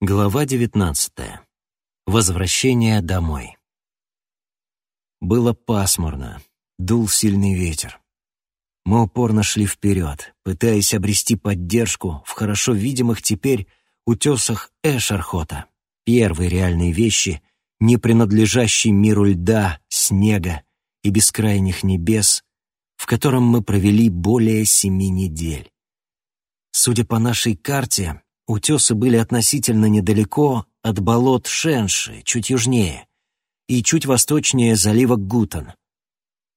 Глава 19. Возвращение домой. Было пасмурно, дул сильный ветер. Мы упорно шли вперед, пытаясь обрести поддержку в хорошо видимых теперь утесах Эшархота, первой реальной вещи, не принадлежащей миру льда, снега и бескрайних небес, в котором мы провели более семи недель. Судя по нашей карте, Утесы были относительно недалеко от болот Шенши, чуть южнее, и чуть восточнее залива Гутан.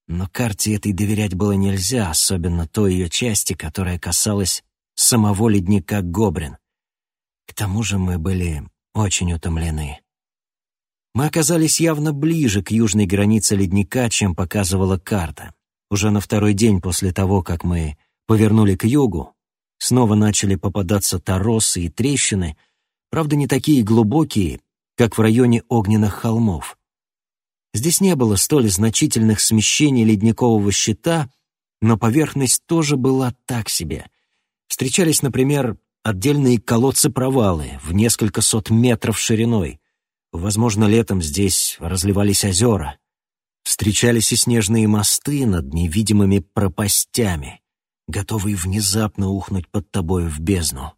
Но карте этой доверять было нельзя, особенно той ее части, которая касалась самого ледника Гобрин. К тому же мы были очень утомлены. Мы оказались явно ближе к южной границе ледника, чем показывала карта. Уже на второй день после того, как мы повернули к югу, Снова начали попадаться торосы и трещины, правда, не такие глубокие, как в районе огненных холмов. Здесь не было столь значительных смещений ледникового щита, но поверхность тоже была так себе. Встречались, например, отдельные колодцы-провалы в несколько сот метров шириной. Возможно, летом здесь разливались озера. Встречались и снежные мосты над невидимыми пропастями Готовые внезапно ухнуть под тобой в бездну.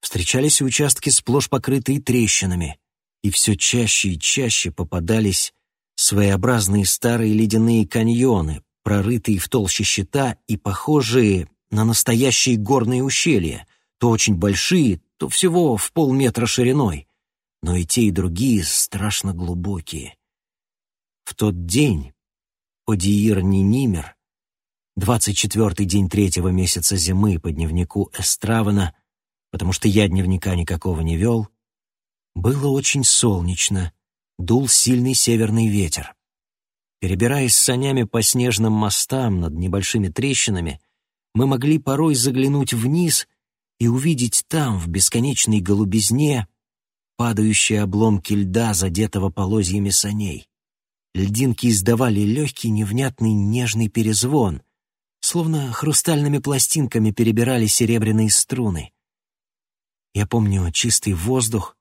Встречались участки, сплошь покрытые трещинами, и все чаще и чаще попадались своеобразные старые ледяные каньоны, прорытые в толще щита и похожие на настоящие горные ущелья, то очень большие, то всего в полметра шириной, но и те, и другие страшно глубокие. В тот день Одиир Нинимер. 24-й день третьего месяца зимы по дневнику Эстравана, потому что я дневника никакого не вел, было очень солнечно, дул сильный северный ветер. Перебираясь санями по снежным мостам над небольшими трещинами, мы могли порой заглянуть вниз и увидеть там, в бесконечной голубизне, падающие обломки льда, задетого полозьями саней. Льдинки издавали легкий, невнятный, нежный перезвон, словно хрустальными пластинками перебирали серебряные струны. Я помню чистый воздух,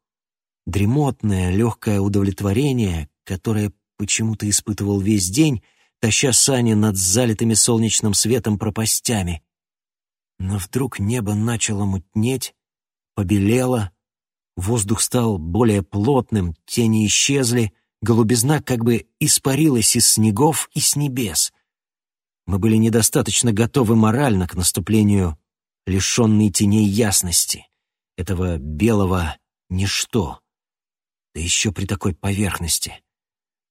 дремотное, легкое удовлетворение, которое почему-то испытывал весь день, таща сани над залитыми солнечным светом пропастями. Но вдруг небо начало мутнеть, побелело, воздух стал более плотным, тени исчезли, голубизна как бы испарилась из снегов и с небес — мы были недостаточно готовы морально к наступлению лишенной теней ясности, этого белого ничто, да еще при такой поверхности.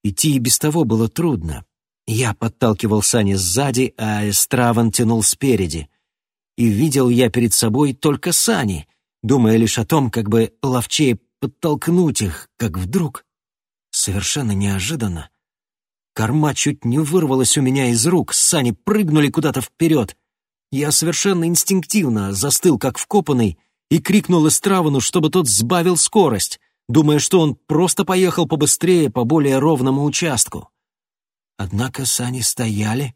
Идти и без того было трудно. Я подталкивал сани сзади, а Эстраван тянул спереди. И видел я перед собой только сани, думая лишь о том, как бы ловчее подтолкнуть их, как вдруг, совершенно неожиданно, Корма чуть не вырвалась у меня из рук, сани прыгнули куда-то вперед. Я совершенно инстинктивно застыл, как вкопанный, и крикнул Эстравану, чтобы тот сбавил скорость, думая, что он просто поехал побыстрее по более ровному участку. Однако сани стояли,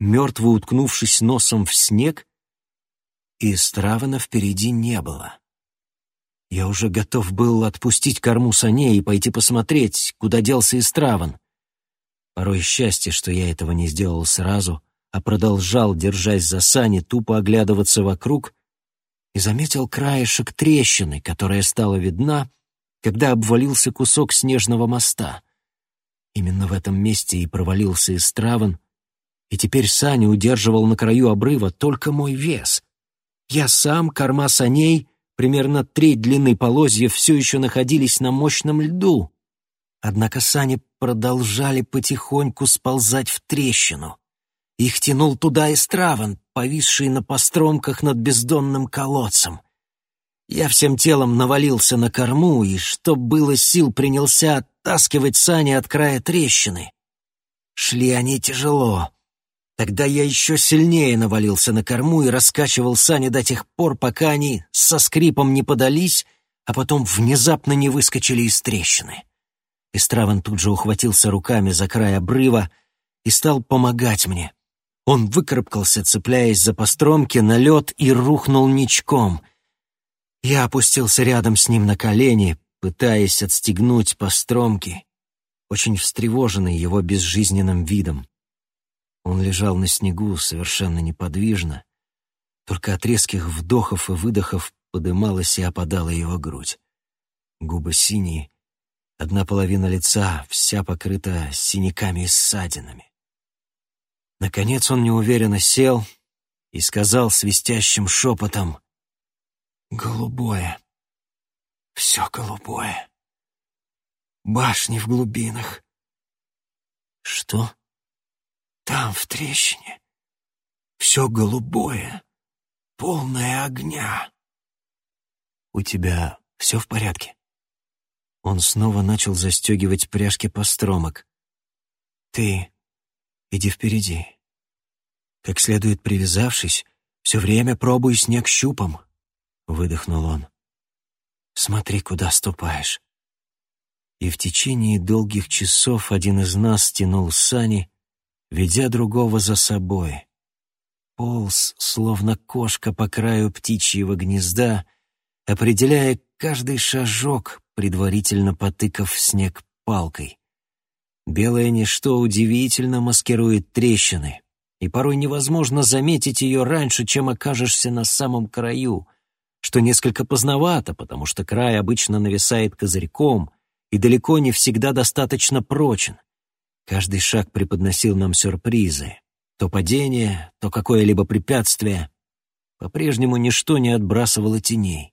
мертво уткнувшись носом в снег, и Эстравана впереди не было. Я уже готов был отпустить корму саней и пойти посмотреть, куда делся Истраван. Порой счастье, что я этого не сделал сразу, а продолжал, держась за сани, тупо оглядываться вокруг, и заметил краешек трещины, которая стала видна, когда обвалился кусок снежного моста. Именно в этом месте и провалился Истраван, и теперь сани удерживал на краю обрыва только мой вес. Я сам, корма саней, примерно треть длины полозья все еще находились на мощном льду. Однако сани продолжали потихоньку сползать в трещину. Их тянул туда и Страван, повисший на постромках над бездонным колодцем. Я всем телом навалился на корму и, что было сил, принялся оттаскивать сани от края трещины. Шли они тяжело. Тогда я еще сильнее навалился на корму и раскачивал сани до тех пор, пока они со скрипом не подались, а потом внезапно не выскочили из трещины. Истраван тут же ухватился руками за край обрыва и стал помогать мне. Он выкарабкался, цепляясь за постромки на лед, и рухнул ничком. Я опустился рядом с ним на колени, пытаясь отстегнуть постромки, очень встревоженный его безжизненным видом. Он лежал на снегу совершенно неподвижно, только от резких вдохов и выдохов подымалась и опадала его грудь. Губы синие, одна половина лица вся покрыта синяками и ссадинами. Наконец он неуверенно сел и сказал свистящим шепотом «Голубое, все голубое, башни в глубинах». «Что?» «Там, в трещине, все голубое, полное огня». «У тебя все в порядке?» Он снова начал застегивать пряжки постромок. «Ты иди впереди. Как следует привязавшись, все время пробуй снег щупом», — выдохнул он. «Смотри, куда ступаешь». И в течение долгих часов один из нас тянул сани, ведя другого за собой. Полз, словно кошка по краю птичьего гнезда, определяя каждый шажок, предварительно потыкав в снег палкой. Белое ничто удивительно маскирует трещины, и порой невозможно заметить ее раньше, чем окажешься на самом краю, что несколько поздновато, потому что край обычно нависает козырьком и далеко не всегда достаточно прочен. Каждый шаг преподносил нам сюрпризы. То падение, то какое-либо препятствие. По-прежнему ничто не отбрасывало теней.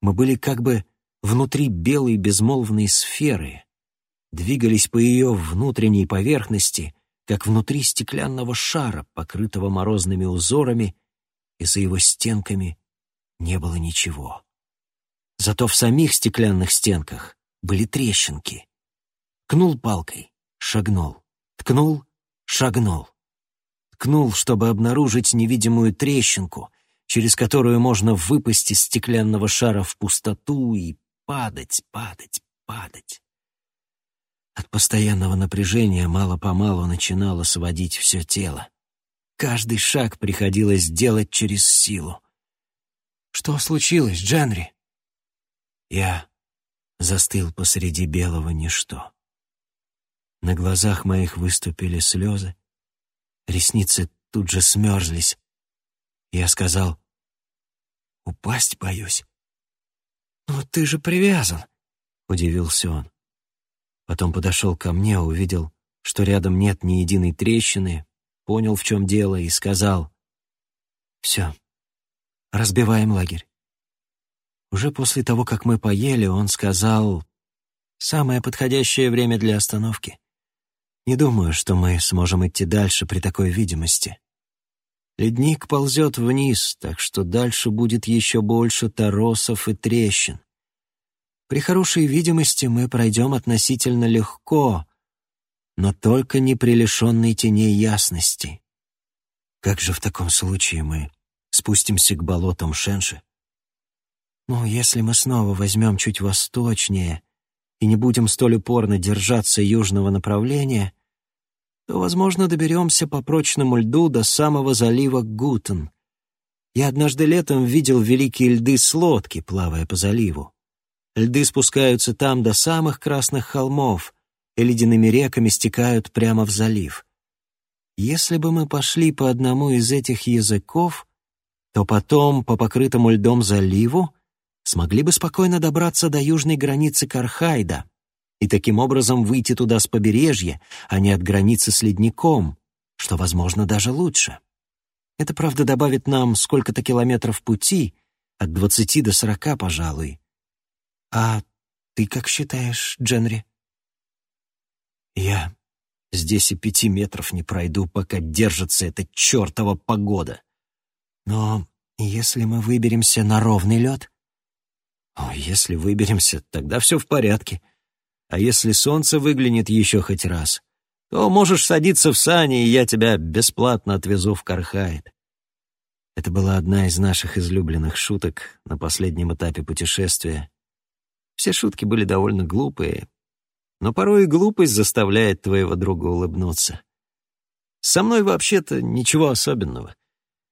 Мы были как бы внутри белой безмолвной сферы, двигались по ее внутренней поверхности, как внутри стеклянного шара, покрытого морозными узорами, и за его стенками не было ничего. Зато в самих стеклянных стенках были трещинки. Кнул палкой, шагнул, ткнул, шагнул. Ткнул, чтобы обнаружить невидимую трещинку, через которую можно выпасть из стеклянного шара в пустоту и падать, падать, падать. От постоянного напряжения мало-помалу начинало сводить все тело. Каждый шаг приходилось делать через силу. «Что случилось, Дженри?» Я застыл посреди белого ничто. На глазах моих выступили слезы, ресницы тут же смерзлись. Я сказал, «Упасть боюсь». «Но ты же привязан», — удивился он. Потом подошел ко мне, увидел, что рядом нет ни единой трещины, понял, в чем дело, и сказал, «Все, разбиваем лагерь». Уже после того, как мы поели, он сказал, «Самое подходящее время для остановки. Не думаю, что мы сможем идти дальше при такой видимости. Ледник ползет вниз, так что дальше будет еще больше торосов и трещин. При хорошей видимости мы пройдем относительно легко, но только не при лишенной теней ясности. Как же в таком случае мы спустимся к болотам Шенши? Ну, если мы снова возьмем чуть восточнее и не будем столь упорно держаться южного направления, то, возможно, доберемся по прочному льду до самого залива Гутен. Я однажды летом видел великие льды с лодки, плавая по заливу. Льды спускаются там до самых красных холмов и ледяными реками стекают прямо в залив. Если бы мы пошли по одному из этих языков, то потом по покрытому льдом заливу смогли бы спокойно добраться до южной границы Кархайда и таким образом выйти туда с побережья, а не от границы с ледником, что, возможно, даже лучше. Это, правда, добавит нам сколько-то километров пути, от двадцати до сорока, пожалуй, «А ты как считаешь, Дженри?» «Я здесь и пяти метров не пройду, пока держится эта чертова погода. Но если мы выберемся на ровный лед...» «О, если выберемся, тогда все в порядке. А если солнце выглянет еще хоть раз, то можешь садиться в сани, и я тебя бесплатно отвезу в Кархайт». Это была одна из наших излюбленных шуток на последнем этапе путешествия, все шутки были довольно глупые, но порой и глупость заставляет твоего друга улыбнуться. Со мной вообще-то ничего особенного.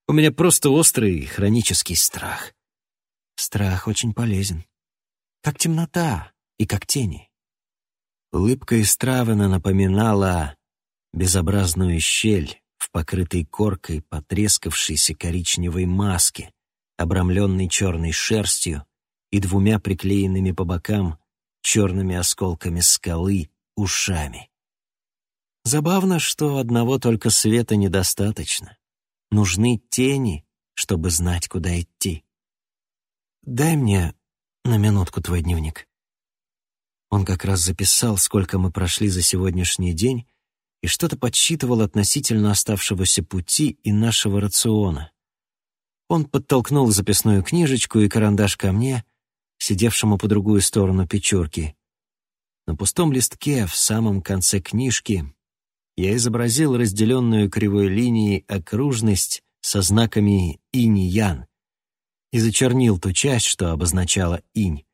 У меня просто острый хронический страх. Страх очень полезен. Как темнота и как тени. Улыбка Истравена напоминала безобразную щель в покрытой коркой потрескавшейся коричневой маске, обрамленной черной шерстью и двумя приклеенными по бокам черными осколками скалы ушами. Забавно, что одного только света недостаточно. Нужны тени, чтобы знать, куда идти. «Дай мне на минутку твой дневник». Он как раз записал, сколько мы прошли за сегодняшний день, и что-то подсчитывал относительно оставшегося пути и нашего рациона. Он подтолкнул записную книжечку и карандаш ко мне, сидевшему по другую сторону печурки. На пустом листке в самом конце книжки я изобразил разделенную кривой линией окружность со знаками инь-ян и зачернил ту часть, что обозначала инь.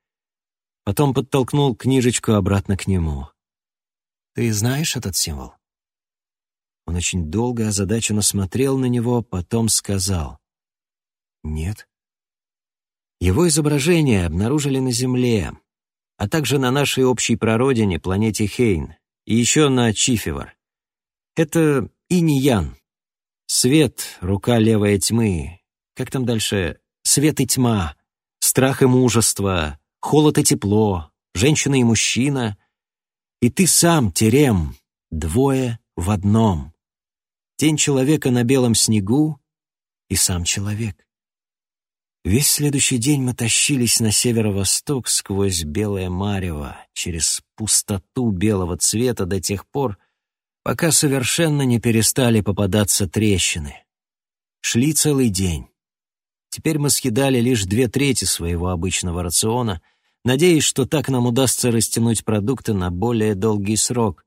Потом подтолкнул книжечку обратно к нему. «Ты знаешь этот символ?» Он очень долго озадаченно смотрел на него, потом сказал. «Нет». Его изображение обнаружили на Земле, а также на нашей общей прародине, планете Хейн, и еще на Чифивар. Это инь-ян. Свет, рука левая тьмы. Как там дальше? Свет и тьма. Страх и мужество. Холод и тепло. Женщина и мужчина. И ты сам, Терем. Двое в одном. Тень человека на белом снегу и сам человек. Весь следующий день мы тащились на северо-восток сквозь белое марево, через пустоту белого цвета до тех пор, пока совершенно не перестали попадаться трещины. Шли целый день. Теперь мы съедали лишь две трети своего обычного рациона, надеясь, что так нам удастся растянуть продукты на более долгий срок.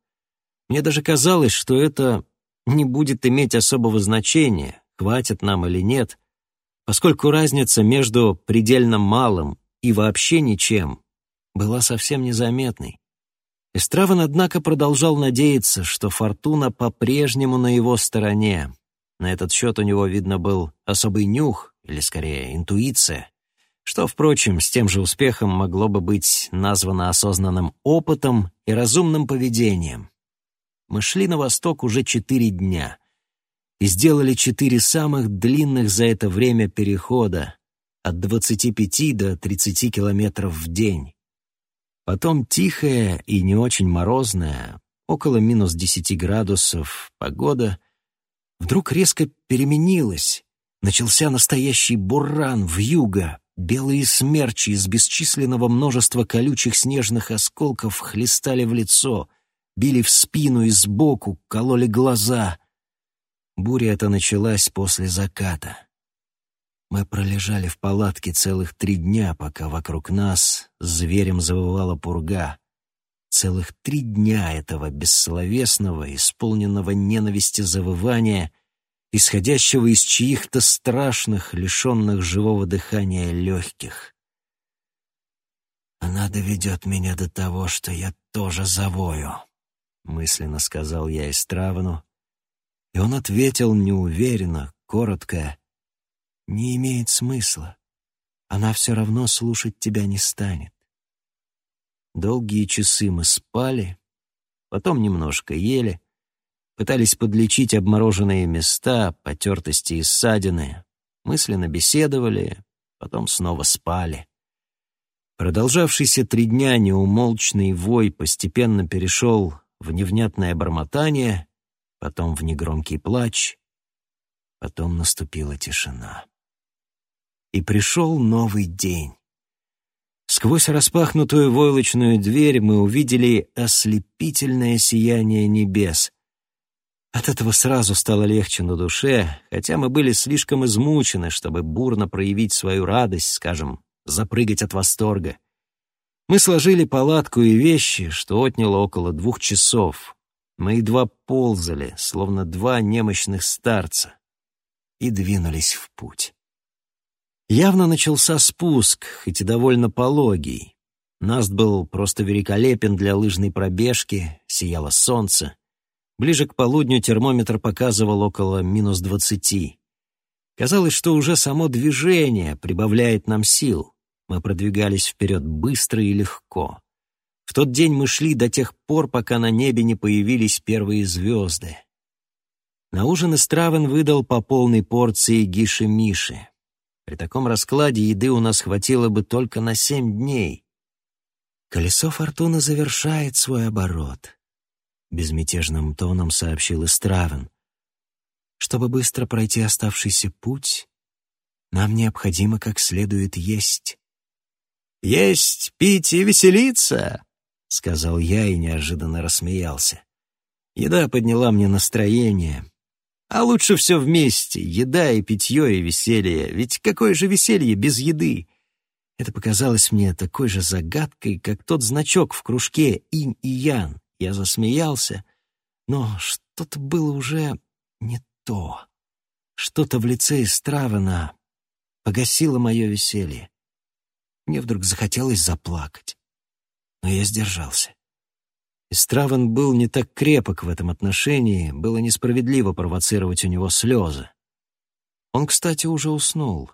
Мне даже казалось, что это не будет иметь особого значения, хватит нам или нет, поскольку разница между предельно малым и вообще ничем была совсем незаметной. Эстраван, однако, продолжал надеяться, что фортуна по-прежнему на его стороне. На этот счет у него, видно, был особый нюх, или скорее интуиция, что, впрочем, с тем же успехом могло бы быть названо осознанным опытом и разумным поведением. Мы шли на восток уже четыре дня и сделали четыре самых длинных за это время перехода от 25 до 30 километров в день. Потом тихая и не очень морозная, около минус десяти градусов, погода вдруг резко переменилась. Начался настоящий буран в юго, белые смерчи из бесчисленного множества колючих снежных осколков хлестали в лицо, били в спину и сбоку, кололи глаза. Буря эта началась после заката. Мы пролежали в палатке целых три дня, пока вокруг нас зверем завывала пурга. Целых три дня этого бессловесного, исполненного ненависти завывания, исходящего из чьих-то страшных, лишенных живого дыхания легких. «Она доведет меня до того, что я тоже завою», — мысленно сказал я Истравану, и он ответил неуверенно, коротко — не имеет смысла. Она все равно слушать тебя не станет. Долгие часы мы спали, потом немножко ели, пытались подлечить обмороженные места, потертости и ссадины, мысленно беседовали, потом снова спали. Продолжавшийся три дня неумолчный вой постепенно перешел в невнятное бормотание, потом в негромкий плач, потом наступила тишина и пришел новый день. Сквозь распахнутую войлочную дверь мы увидели ослепительное сияние небес. От этого сразу стало легче на душе, хотя мы были слишком измучены, чтобы бурно проявить свою радость, скажем, запрыгать от восторга. Мы сложили палатку и вещи, что отняло около двух часов. Мы едва ползали, словно два немощных старца, и двинулись в путь. Явно начался спуск, хоть и довольно пологий. Наст был просто великолепен для лыжной пробежки, сияло солнце. Ближе к полудню термометр показывал около минус двадцати. Казалось, что уже само движение прибавляет нам сил. мы продвигались вперед быстро и легко. В тот день мы шли до тех пор, пока на небе не появились первые звезды. На ужин Истравен выдал по полной порции гиши-миши. При таком раскладе еды у нас хватило бы только на семь дней. «Колесо фортуны завершает свой оборот», — безмятежным тоном сообщил Истравен. «Чтобы быстро пройти оставшийся путь, нам необходимо как следует есть». «Есть, пить и веселиться!» — сказал я и неожиданно рассмеялся. Еда подняла мне настроение. А лучше все вместе — еда и питье и веселье. Ведь какое же веселье без еды? Это показалось мне такой же загадкой, как тот значок в кружке «Инь и Ян». Я засмеялся, но что-то было уже не то. Что-то в лице Истравана погасило мое веселье. Мне вдруг захотелось заплакать, но я сдержался. Истраван был не так крепок в этом отношении, было несправедливо провоцировать у него слезы. Он, кстати, уже уснул.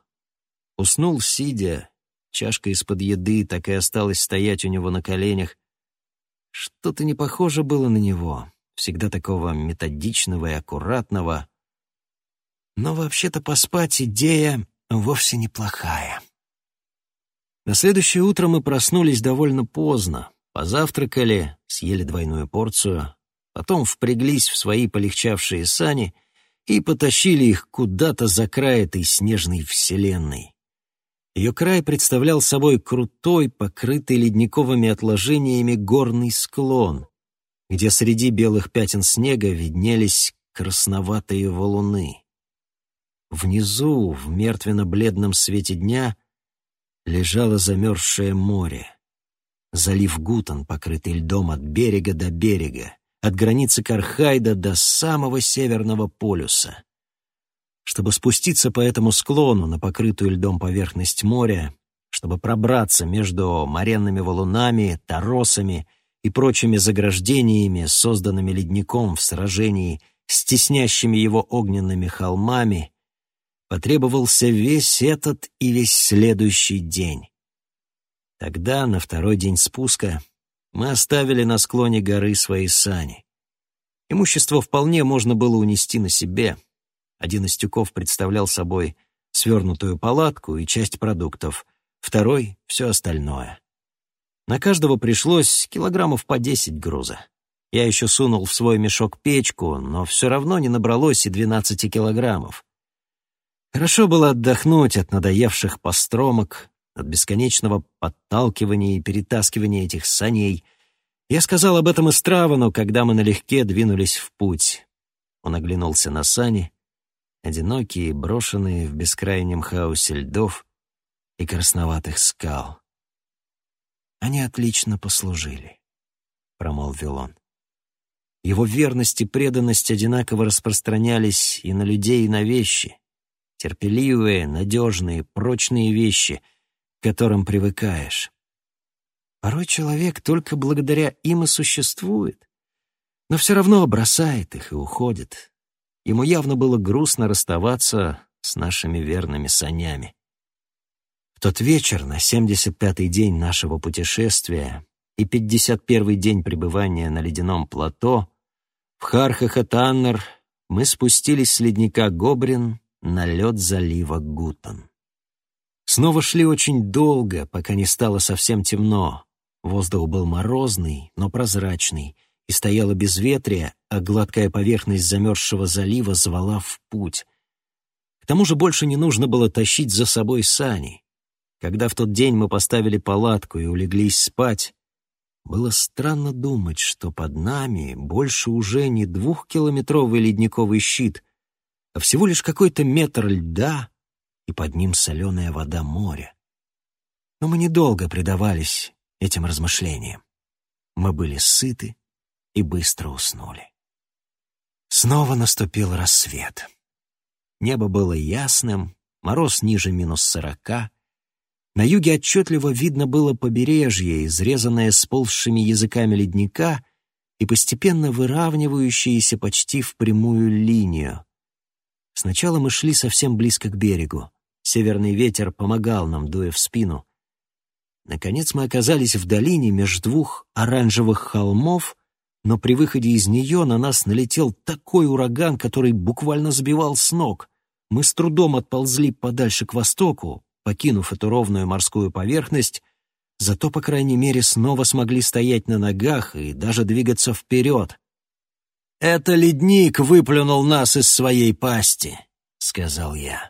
Уснул, сидя, чашка из-под еды так и осталась стоять у него на коленях. Что-то не похоже было на него, всегда такого методичного и аккуратного. Но вообще-то поспать идея вовсе неплохая. На следующее утро мы проснулись довольно поздно, позавтракали, съели двойную порцию, потом впряглись в свои полегчавшие сани и потащили их куда-то за край этой снежной вселенной. Ее край представлял собой крутой, покрытый ледниковыми отложениями горный склон, где среди белых пятен снега виднелись красноватые валуны. Внизу, в мертвенно-бледном свете дня, лежало замерзшее море. Залив Гутан, покрытый льдом от берега до берега, от границы Кархайда до самого Северного полюса. Чтобы спуститься по этому склону на покрытую льдом поверхность моря, чтобы пробраться между моренными валунами, торосами и прочими заграждениями, созданными ледником в сражении с теснящими его огненными холмами, потребовался весь этот и весь следующий день. Тогда, на второй день спуска, мы оставили на склоне горы свои сани. Имущество вполне можно было унести на себе. Один из тюков представлял собой свернутую палатку и часть продуктов, второй — все остальное. На каждого пришлось килограммов по десять груза. Я еще сунул в свой мешок печку, но все равно не набралось и двенадцати килограммов. Хорошо было отдохнуть от надоевших постромок, от бесконечного подталкивания и перетаскивания этих саней. Я сказал об этом Истравану, когда мы налегке двинулись в путь. Он оглянулся на сани, одинокие, брошенные в бескрайнем хаосе льдов и красноватых скал. «Они отлично послужили», — промолвил он. Его верность и преданность одинаково распространялись и на людей, и на вещи терпеливые, надежные, прочные вещи, к которым привыкаешь. Порой человек только благодаря им и существует, но все равно бросает их и уходит. Ему явно было грустно расставаться с нашими верными санями. В тот вечер, на 75-й день нашего путешествия и 51-й день пребывания на ледяном плато, в Хархахатаннер мы спустились с ледника Гобрин на лед залива Гутан. Снова шли очень долго, пока не стало совсем темно. Воздух был морозный, но прозрачный, и стояло безветрие, а гладкая поверхность замерзшего залива звала в путь. К тому же больше не нужно было тащить за собой сани. Когда в тот день мы поставили палатку и улеглись спать, было странно думать, что под нами больше уже не двухкилометровый ледниковый щит — а всего лишь какой-то метр льда и под ним соленая вода моря. Но мы недолго предавались этим размышлениям. Мы были сыты и быстро уснули. Снова наступил рассвет. Небо было ясным, мороз ниже минус сорока. На юге отчетливо видно было побережье, изрезанное сползшими языками ледника и постепенно выравнивающееся почти в прямую линию. Сначала мы шли совсем близко к берегу. Северный ветер помогал нам, дуя в спину. наконец мы оказались в долине между двух оранжевых холмов, но при выходе из нее на нас налетел такой ураган, который буквально сбивал с ног. Мы с трудом отползли подальше к востоку, покинув эту ровную морскую поверхность, зато, по крайней мере, снова смогли стоять на ногах и даже двигаться вперед. «Это ледник выплюнул нас из своей пасти», — сказал я.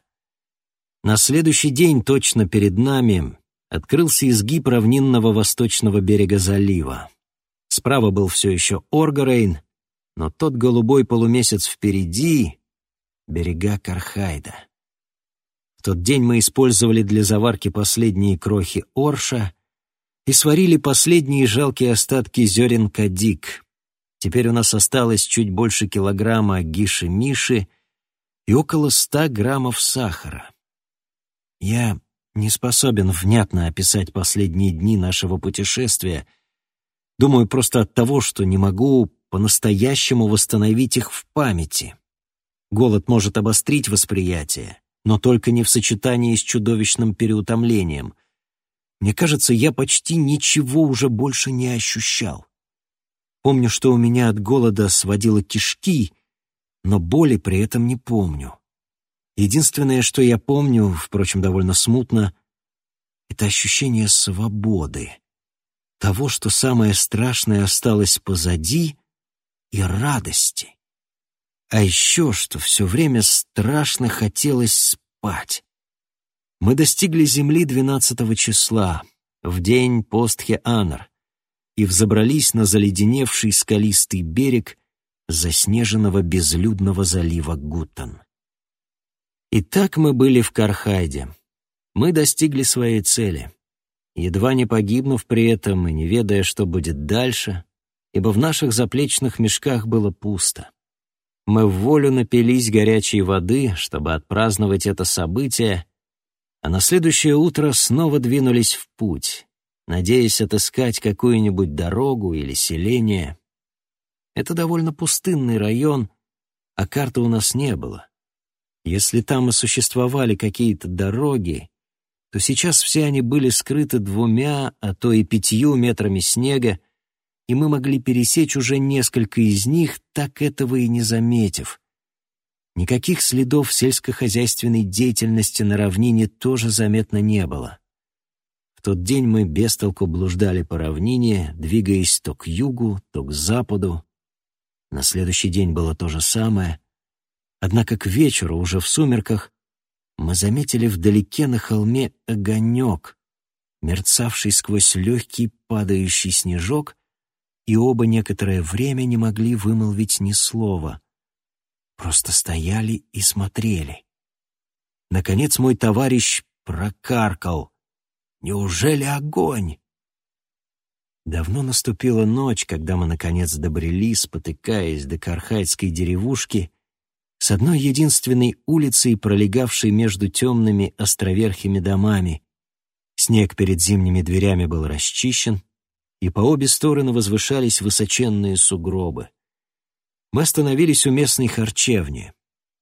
На следующий день точно перед нами открылся изгиб равнинного восточного берега залива. Справа был все еще Оргарейн, но тот голубой полумесяц впереди — берега Кархайда. В тот день мы использовали для заварки последние крохи орша и сварили последние жалкие остатки зерен кадик. Теперь у нас осталось чуть больше килограмма гиши-миши и около ста граммов сахара. Я не способен внятно описать последние дни нашего путешествия — Думаю, просто от того, что не могу по-настоящему восстановить их в памяти. Голод может обострить восприятие, но только не в сочетании с чудовищным переутомлением. Мне кажется, я почти ничего уже больше не ощущал. Помню, что у меня от голода сводило кишки, но боли при этом не помню. Единственное, что я помню, впрочем, довольно смутно, это ощущение свободы того, что самое страшное осталось позади, и радости. А еще, что все время страшно хотелось спать. Мы достигли земли 12 числа, в день Постхе-Анр, и взобрались на заледеневший скалистый берег заснеженного безлюдного залива Гуттан. И так мы были в Кархайде. Мы достигли своей цели едва не погибнув при этом и не ведая, что будет дальше, ибо в наших заплечных мешках было пусто. Мы в волю напились горячей воды, чтобы отпраздновать это событие, а на следующее утро снова двинулись в путь, надеясь отыскать какую-нибудь дорогу или селение. Это довольно пустынный район, а карты у нас не было. Если там и существовали какие-то дороги, то сейчас все они были скрыты двумя, а то и пятью метрами снега, и мы могли пересечь уже несколько из них, так этого и не заметив. Никаких следов сельскохозяйственной деятельности на равнине тоже заметно не было. В тот день мы без толку блуждали по равнине, двигаясь то к югу, то к западу. На следующий день было то же самое. Однако к вечеру, уже в сумерках, мы заметили вдалеке на холме огонек, мерцавший сквозь легкий падающий снежок, и оба некоторое время не могли вымолвить ни слова. Просто стояли и смотрели. Наконец мой товарищ прокаркал. «Неужели огонь?» Давно наступила ночь, когда мы, наконец, добрели, спотыкаясь до Кархайской деревушки, с одной единственной улицей, пролегавшей между темными островерхими домами. Снег перед зимними дверями был расчищен, и по обе стороны возвышались высоченные сугробы. Мы остановились у местной харчевни.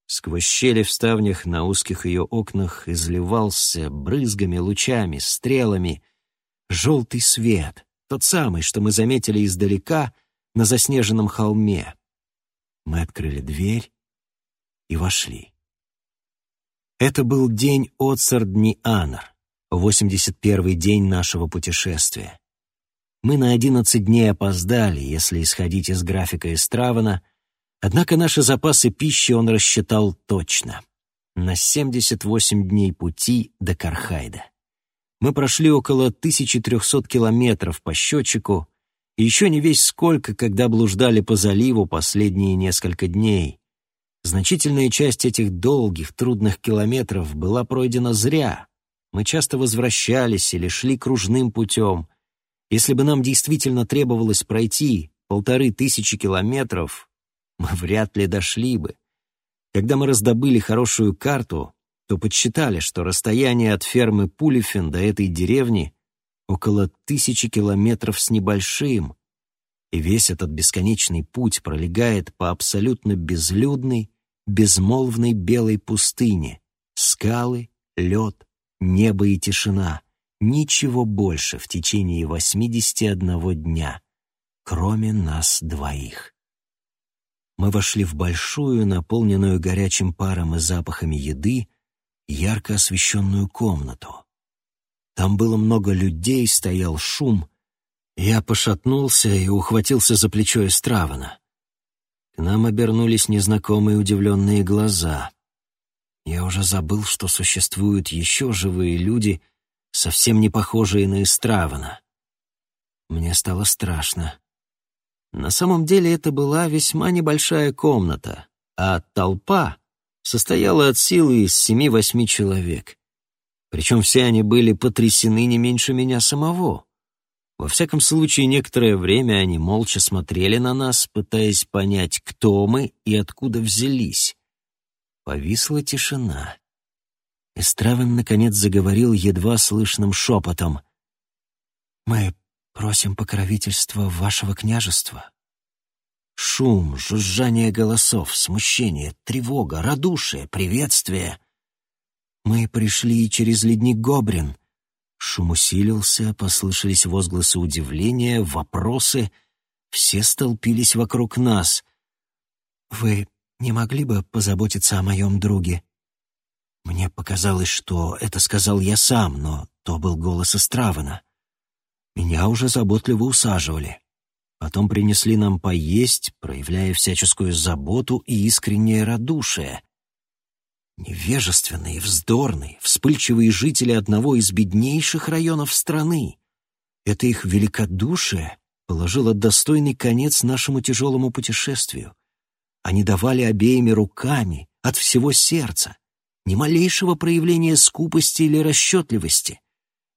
Сквозь щели в ставнях на узких ее окнах изливался брызгами, лучами, стрелами желтый свет, тот самый, что мы заметили издалека на заснеженном холме. Мы открыли дверь, и вошли. Это был день Отсардни Анар, 81-й день нашего путешествия. Мы на 11 дней опоздали, если исходить из графика Истравана, однако наши запасы пищи он рассчитал точно. На 78 дней пути до Кархайда. Мы прошли около 1300 километров по счетчику, еще не весь сколько, когда блуждали по заливу последние несколько дней, Значительная часть этих долгих, трудных километров была пройдена зря. Мы часто возвращались или шли кружным путем. Если бы нам действительно требовалось пройти полторы тысячи километров, мы вряд ли дошли бы. Когда мы раздобыли хорошую карту, то подсчитали, что расстояние от фермы Пулифен до этой деревни около тысячи километров с небольшим, и весь этот бесконечный путь пролегает по абсолютно безлюдной, безмолвной белой пустыне. Скалы, лед, небо и тишина. ничего больше в течение 81 дня, кроме нас двоих. Мы вошли в большую, наполненную горячим паром и запахами еды, ярко освещенную комнату. Там было много людей, стоял шум. Я пошатнулся и ухватился за плечо Эстравана. К нам обернулись незнакомые удивленные глаза. Я уже забыл, что существуют еще живые люди, совсем не похожие на Эстравана. Мне стало страшно. На самом деле это была весьма небольшая комната, а толпа состояла от силы из семи-восьми человек. Причем все они были потрясены не меньше меня самого. Во всяком случае, некоторое время они молча смотрели на нас, пытаясь понять, кто мы и откуда взялись. Повисла тишина. Эстравен, наконец, заговорил едва слышным шепотом. «Мы Просим покровительства вашего княжества». Шум, жужжание голосов, смущение, тревога, радушие, приветствие. Мы пришли через ледник Гобрин. Шум усилился, послышались возгласы удивления, вопросы. Все столпились вокруг нас. «Вы не могли бы позаботиться о моем друге?» Мне показалось, что это сказал я сам, но то был голос Истравана. Меня уже заботливо усаживали. Потом принесли нам поесть, проявляя всяческую заботу и искреннее радушие. Невежественные, вздорные, вспыльчивые жители одного из беднейших районов страны. Это их великодушие положило достойный конец нашему тяжелому путешествию. Они давали обеими руками, от всего сердца, ни малейшего проявления скупости или расчетливости —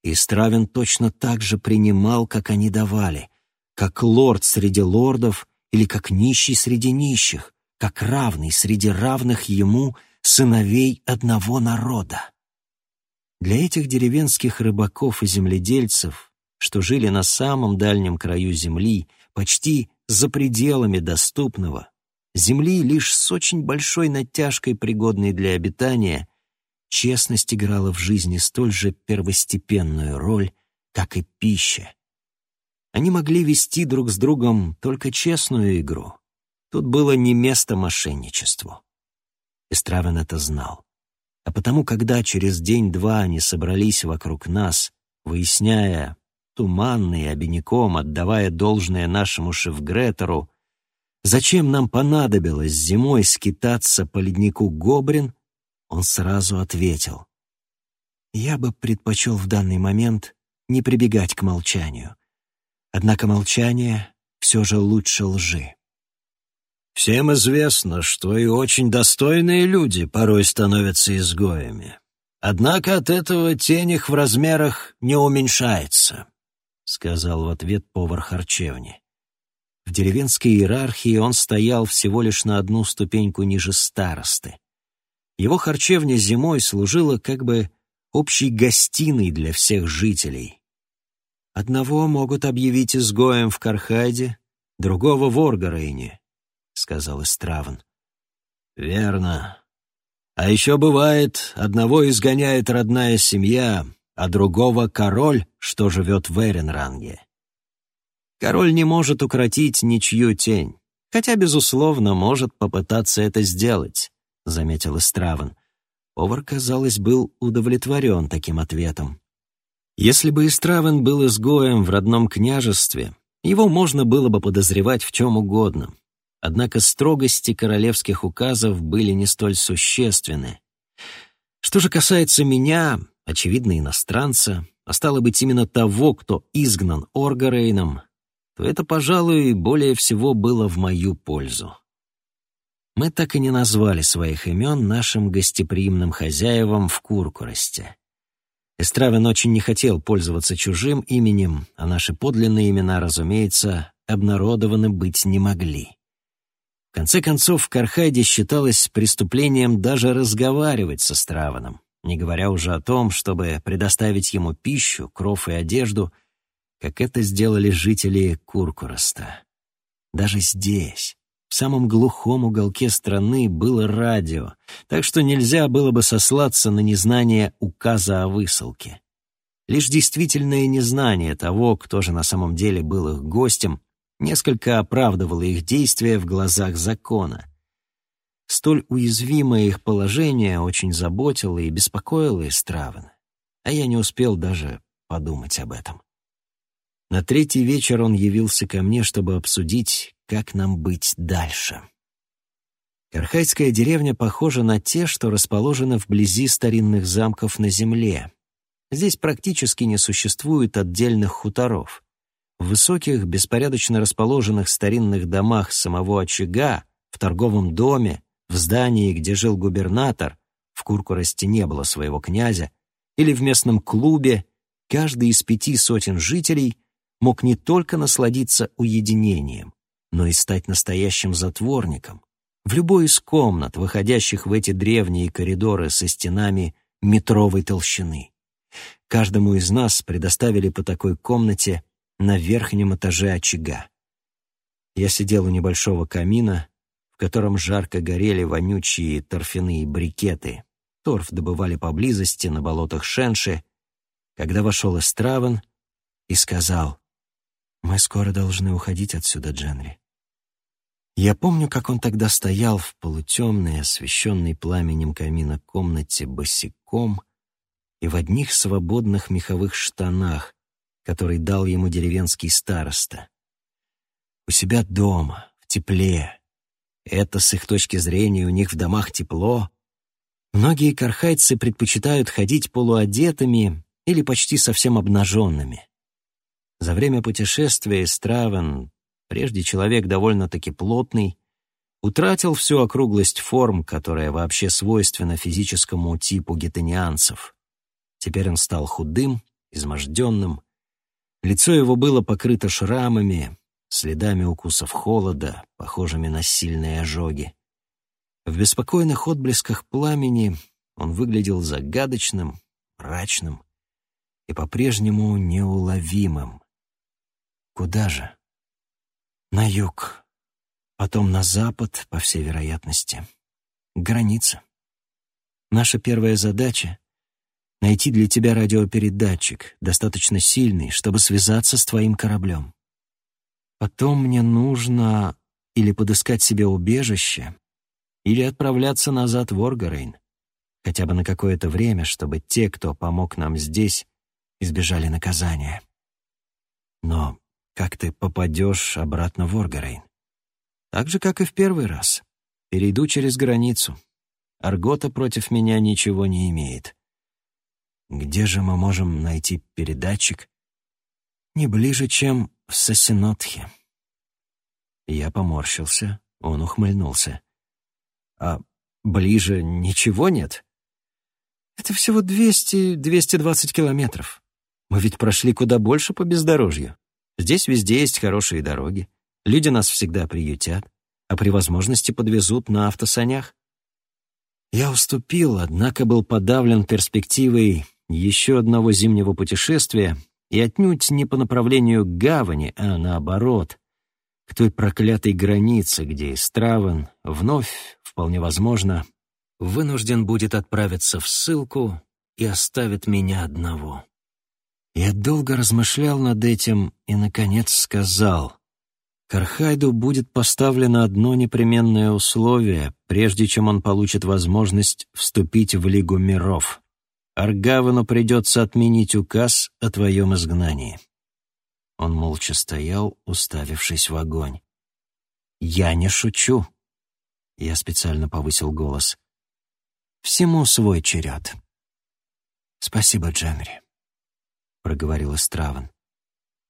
и Стравин точно так же принимал, как они давали, как лорд среди лордов или как нищий среди нищих, как равный среди равных ему сыновей одного народа. Для этих деревенских рыбаков и земледельцев, что жили на самом дальнем краю земли, почти за пределами доступного, земли лишь с очень большой натяжкой, пригодной для обитания, честность играла в жизни столь же первостепенную роль, как и пища. Они могли вести друг с другом только честную игру. Тут было не место мошенничеству. Истравин это знал. А потому, когда через день-два они собрались вокруг нас, выясняя, туманно и обиняком отдавая должное нашему шеф-Гретеру, зачем нам понадобилось зимой скитаться по леднику Гобрин, он сразу ответил. «Я бы предпочел в данный момент не прибегать к молчанию. Однако молчание все же лучше лжи». «Всем известно, что и очень достойные люди порой становятся изгоями. Однако от этого тень их в размерах не уменьшается», — сказал в ответ повар харчевни. В деревенской иерархии он стоял всего лишь на одну ступеньку ниже старосты. Его харчевня зимой служила как бы общей гостиной для всех жителей. «Одного могут объявить изгоем в Кархайде, другого в Оргарейне», — сказал Истраван. «Верно. А еще бывает, одного изгоняет родная семья, а другого — король, что живет в Эренранге. Король не может укротить ничью тень, хотя, безусловно, может попытаться это сделать. — заметил Истраван. Повар, казалось, был удовлетворен таким ответом. Если бы Истраван был изгоем в родном княжестве, его можно было бы подозревать в чем угодно. Однако строгости королевских указов были не столь существенны. Что же касается меня, очевидно, иностранца, а стало быть именно того, кто изгнан Оргарейном, то это, пожалуй, более всего было в мою пользу. Мы так и не назвали своих имен нашим гостеприимным хозяевам в Куркуросте. Эстравин очень не хотел пользоваться чужим именем, а наши подлинные имена, разумеется, обнародованы быть не могли. Конце концов, в Кархайде считалось преступлением даже разговаривать со Страваном, не говоря уже о том, чтобы предоставить ему пищу, кров и одежду, как это сделали жители Куркуроста. Даже здесь, в самом глухом уголке страны было радио, так что нельзя было бы сослаться на незнание указа о высылке. Лишь действительное незнание того, кто же на самом деле был их гостем, несколько оправдывало их действия в глазах закона. Столь уязвимое их положение очень заботило и беспокоило Истравана, а я не успел даже подумать об этом. На третий вечер он явился ко мне, чтобы обсудить, как нам быть дальше. Кархайская деревня похожа на те, что расположены вблизи старинных замков на земле. Здесь практически не существует отдельных хуторов. В высоких, беспорядочно расположенных старинных домах самого очага, в торговом доме, в здании, где жил губернатор, в Куркурости не было своего князя, или в местном клубе, каждый из пяти сотен жителей мог не только насладиться уединением, но и стать настоящим затворником, в любой из комнат, выходящих в эти древние коридоры со стенами метровой толщины. Каждому из нас предоставили по такой комнате на верхнем этаже очага. Я сидел у небольшого камина, в котором жарко горели вонючие торфяные брикеты. Торф добывали поблизости на болотах Шенши, когда вошел Эстраван и сказал, «Мы скоро должны уходить отсюда, Дженри. Я помню, как он тогда стоял в полутемной, освещенной пламенем камина комнате босиком и в одних свободных меховых штанах, который дал ему деревенский староста. У себя дома, в тепле. Это, с их точки зрения, у них в домах тепло. Многие кархайцы предпочитают ходить полуодетыми или почти совсем обнаженными. За время путешествия Стравен прежде человек довольно-таки плотный, утратил всю округлость форм, которая вообще свойственна физическому типу гетанианцев. Теперь он стал худым, изможденным. Лицо его было покрыто шрамами, следами укусов холода, похожими на сильные ожоги. В беспокойных отблесках пламени он выглядел загадочным, мрачным и по-прежнему неуловимым. Куда же? На юг, потом на запад, по всей вероятности. Граница. Наша первая задача — найти для тебя радиопередатчик, достаточно сильный, чтобы связаться с твоим кораблем. Потом мне нужно или подыскать себе убежище, или отправляться назад в Оргарейн, хотя бы на какое-то время, чтобы те, кто помог нам здесь, избежали наказания. Но как ты попадешь обратно в Оргарейн. Так же, как и в первый раз. Перейду через границу. Аргота против меня ничего не имеет. Где же мы можем найти передатчик? Не ближе, чем в Сосинотхе. Я поморщился, он ухмыльнулся. А ближе ничего нет? Это всего 200-220 километров. Мы ведь прошли куда больше по бездорожью. Здесь везде есть хорошие дороги. Люди нас всегда приютят, а при возможности подвезут на автосанях. Я уступил, однако был подавлен перспективой еще одного зимнего путешествия и отнюдь не по направлению к гавани, а наоборот, к той проклятой границе, где Истраван вновь, вполне возможно, вынужден будет отправиться в ссылку и оставит меня одного. Я долго размышлял над этим и, наконец, сказал, Кархайду будет поставлено одно непременное условие, прежде чем он получит возможность вступить в Лигу миров. Аргавану придется отменить указ о твоем изгнании. Он молча стоял, уставившись в огонь. «Я не шучу!» Я специально повысил голос. «Всему свой черед. Спасибо, Дженри». — проговорил Страван.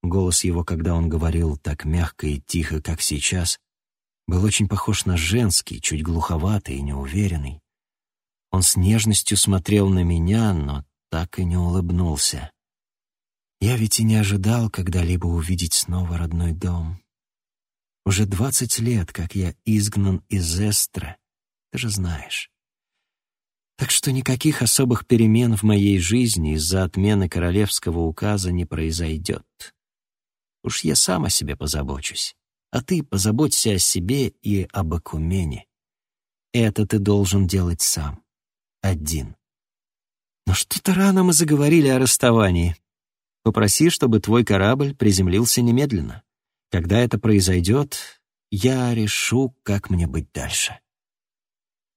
Голос его, когда он говорил так мягко и тихо, как сейчас, был очень похож на женский, чуть глуховатый и неуверенный. Он с нежностью смотрел на меня, но так и не улыбнулся. Я ведь и не ожидал когда-либо увидеть снова родной дом. Уже двадцать лет, как я изгнан из Эстра, ты же знаешь. Так что никаких особых перемен в моей жизни из-за отмены королевского указа не произойдет. Уж я сам о себе позабочусь, а ты позаботься о себе и об Акумене. Это ты должен делать сам, один. Но что-то рано мы заговорили о расставании. Попроси, чтобы твой корабль приземлился немедленно. Когда это произойдет, я решу, как мне быть дальше».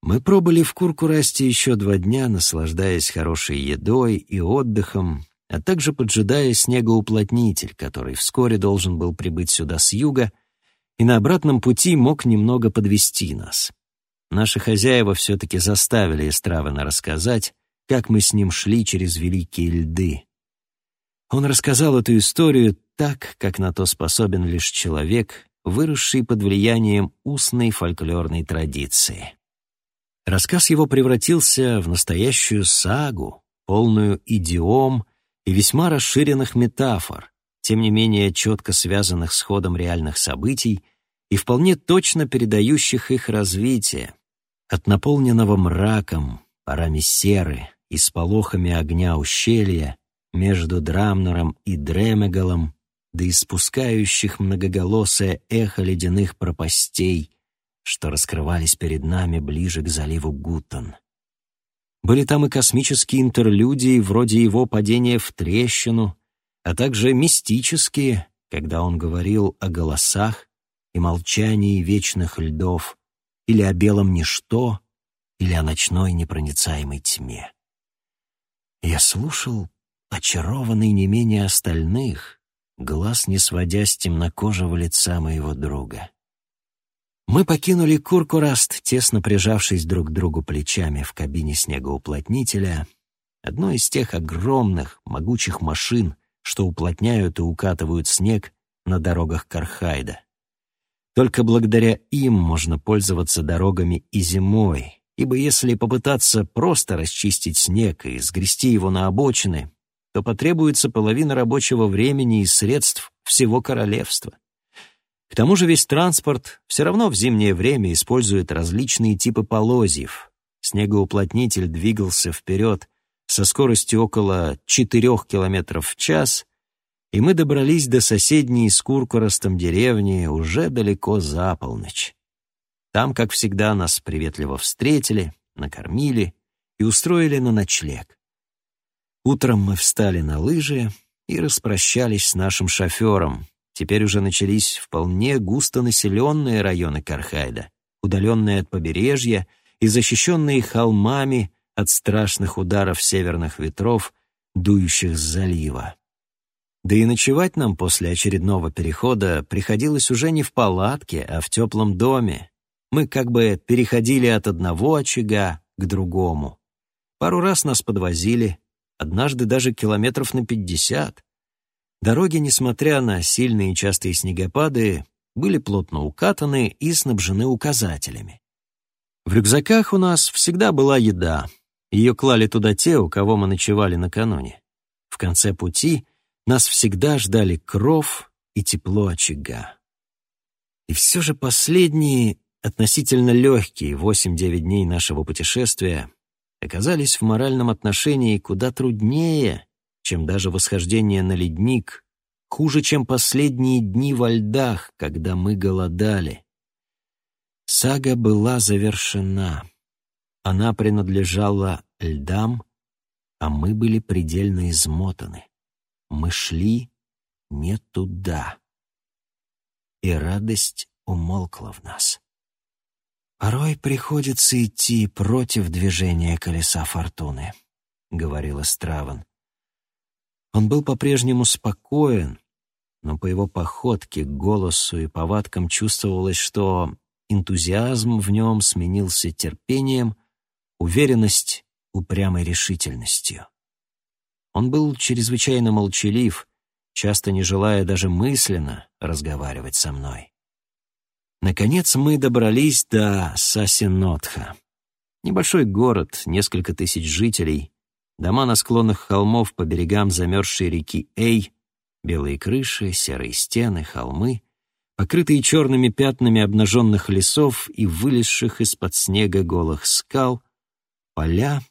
Мы пробыли в Куркурасте еще два дня, наслаждаясь хорошей едой и отдыхом, а также поджидая снегоуплотнитель, который вскоре должен был прибыть сюда с юга и на обратном пути мог немного подвести нас. Наши хозяева все-таки заставили Эстравена рассказать, как мы с ним шли через великие льды. Он рассказал эту историю так, как на то способен лишь человек, выросший под влиянием устной фольклорной традиции. Рассказ его превратился в настоящую сагу, полную идиом и весьма расширенных метафор, тем не менее четко связанных с ходом реальных событий и вполне точно передающих их развитие, от наполненного мраком, парами серы и сполохами огня ущелья между Драмнером и Дремегалом до испускающих многоголосое эхо ледяных пропастей, что раскрывались перед нами ближе к заливу Гутон. Были там и космические интерлюдии, вроде его падения в трещину, а также мистические, когда он говорил о голосах и молчании вечных льдов, или о белом ничто, или о ночной непроницаемой тьме. Я слушал, очарованный не менее остальных, глаз не сводя с темнокожего лица моего друга. Мы покинули Куркураст, тесно прижавшись друг к другу плечами в кабине снегоуплотнителя, одной из тех огромных, могучих машин, что уплотняют и укатывают снег на дорогах Кархайда. Только благодаря им можно пользоваться дорогами и зимой, ибо если попытаться просто расчистить снег и сгрести его на обочины, то потребуется половина рабочего времени и средств всего королевства. К тому же весь транспорт все равно в зимнее время использует различные типы полозьев. Снегоуплотнитель двигался вперед со скоростью около 4 км в час, и мы добрались до соседней с Куркуростом деревни уже далеко за полночь. Там, как всегда, нас приветливо встретили, накормили и устроили на ночлег. Утром мы встали на лыжи и распрощались с нашим шофером, Теперь уже начались вполне густонаселенные районы Кархайда, удаленные от побережья и защищенные холмами от страшных ударов северных ветров, дующих с залива. Да и ночевать нам после очередного перехода приходилось уже не в палатке, а в теплом доме. Мы как бы переходили от одного очага к другому. Пару раз нас подвозили, однажды даже километров на пятьдесят. Дороги, несмотря на сильные и частые снегопады, были плотно укатаны и снабжены указателями. В рюкзаках у нас всегда была еда. Ее клали туда те, у кого мы ночевали накануне. В конце пути нас всегда ждали кров и тепло очага. И все же последние, относительно легкие 8-9 дней нашего путешествия оказались в моральном отношении куда труднее, чем даже восхождение на ледник, хуже, чем последние дни во льдах, когда мы голодали. Сага была завершена. Она принадлежала льдам, а мы были предельно измотаны. Мы шли не туда. И радость умолкла в нас. «Порой приходится идти против движения колеса фортуны», — говорила Страван. Он был по-прежнему спокоен, но по его походке, голосу и повадкам чувствовалось, что энтузиазм в нем сменился терпением, уверенность — упрямой решительностью. Он был чрезвычайно молчалив, часто не желая даже мысленно разговаривать со мной. Наконец мы добрались до Сасинотха. Небольшой город, несколько тысяч жителей, Дома на склонах холмов по берегам замерзшей реки Эй, белые крыши, серые стены, холмы, покрытые черными пятнами обнаженных лесов и вылезших из-под снега голых скал, поля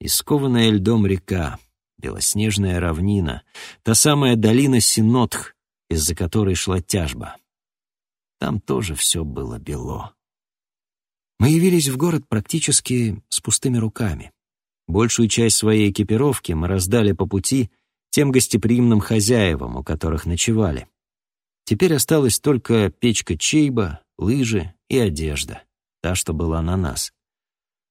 и скованная льдом река, белоснежная равнина, та самая долина Синотх, из-за которой шла тяжба. Там тоже все было бело. Мы явились в город практически с пустыми руками. Большую часть своей экипировки мы раздали по пути тем гостеприимным хозяевам, у которых ночевали. Теперь осталась только печка чейба, лыжи и одежда, та, что была на нас.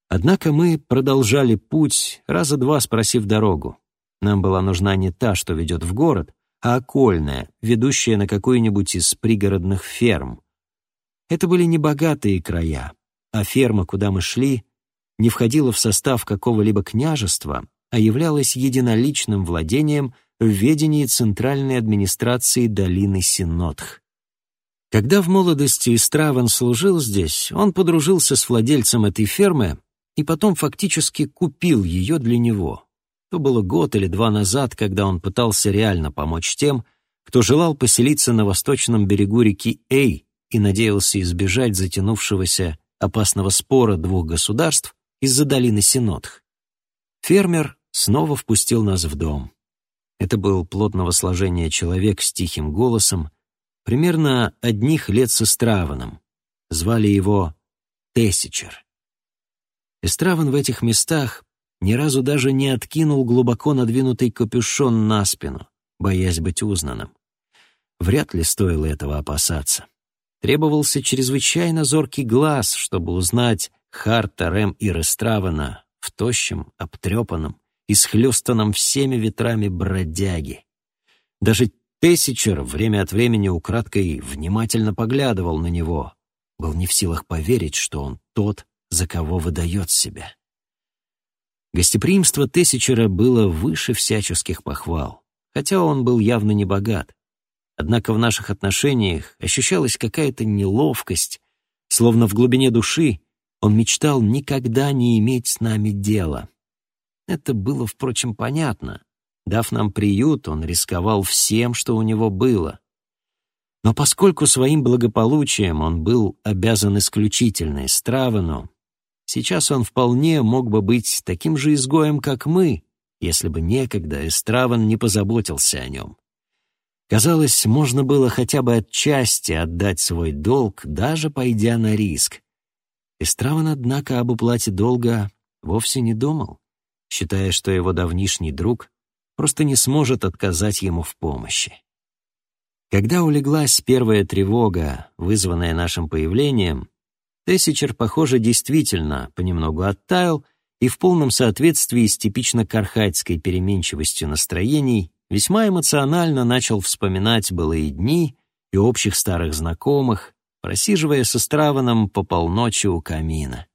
Однако мы продолжали путь, раза два спросив дорогу. Нам была нужна не та, что ведет в город, а окольная, ведущая на какую-нибудь из пригородных ферм. Это были небогатые края, а ферма, куда мы шли, не входила в состав какого-либо княжества, а являлась единоличным владением в ведении центральной администрации долины Синотх. Когда в молодости Истраван служил здесь, он подружился с владельцем этой фермы и потом фактически купил ее для него. То было год или два назад, когда он пытался реально помочь тем, кто желал поселиться на восточном берегу реки Эй и надеялся избежать затянувшегося опасного спора двух государств из-за долины Синотх. Фермер снова впустил нас в дом. Это был плотного сложения человек с тихим голосом, примерно одних лет с Эстраваном. Звали его Тесичер. Эстраван в этих местах ни разу даже не откинул глубоко надвинутый капюшон на спину, боясь быть узнанным. Вряд ли стоило этого опасаться. Требовался чрезвычайно зоркий глаз, чтобы узнать Харта, Рэм и Рестравана в тощем, обтрепанном, исхлестанном всеми ветрами бродяги. Даже Тессичер время от времени украдкой внимательно поглядывал на него, был не в силах поверить, что он тот, за кого выдает себя. Гостеприимство Тессичера было выше всяческих похвал, хотя он был явно не богат. Однако в наших отношениях ощущалась какая-то неловкость, словно в глубине души он мечтал никогда не иметь с нами дела. Это было, впрочем, понятно. Дав нам приют, он рисковал всем, что у него было. Но поскольку своим благополучием он был обязан исключительно Эстравану, сейчас он вполне мог бы быть таким же изгоем, как мы, если бы некогда Эстраван не позаботился о нем. Казалось, можно было хотя бы отчасти отдать свой долг, даже пойдя на риск. Эстраван, однако, об уплате долга вовсе не думал, считая, что его давнишний друг просто не сможет отказать ему в помощи. Когда улеглась первая тревога, вызванная нашим появлением, Тессичер, похоже, действительно понемногу оттаял и в полном соответствии с типично кархайдской переменчивостью настроений весьма эмоционально начал вспоминать былые дни и общих старых знакомых, просиживая со Страваном по полночи у камина.